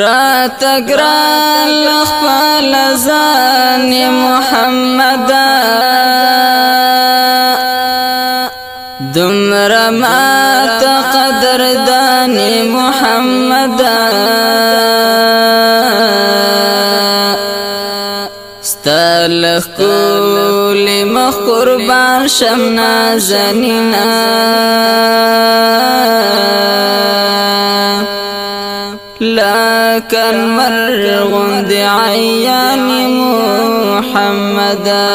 رات گران لخپل ځان محمد دمر ما تقدردان محمد ستلخ کول مخ قربان شم نازنینا لكن مرغم عيان محمدا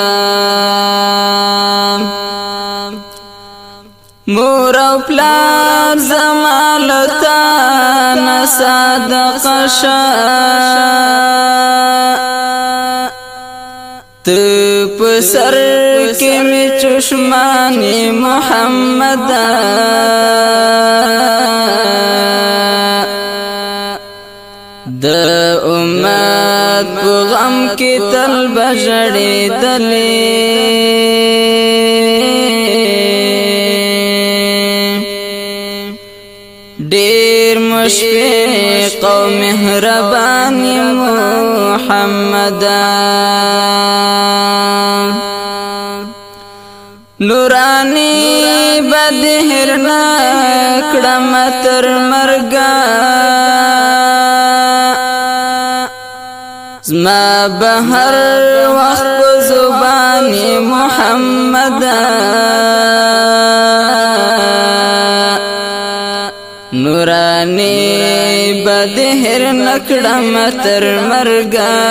مور او پلار زمالتا نصادق شا تپ سر کې چشمان محمدان د امت په غم کې تل بجړې دلې ډېر مشفق او مهربان محمد نورانی بدهر نا کړم تر مرګه زما بهر وخت زبان محمد نورانی بدهر نکړم تر مرګا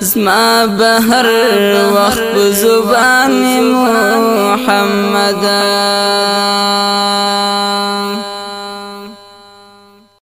زما بهر وخت زبان محمد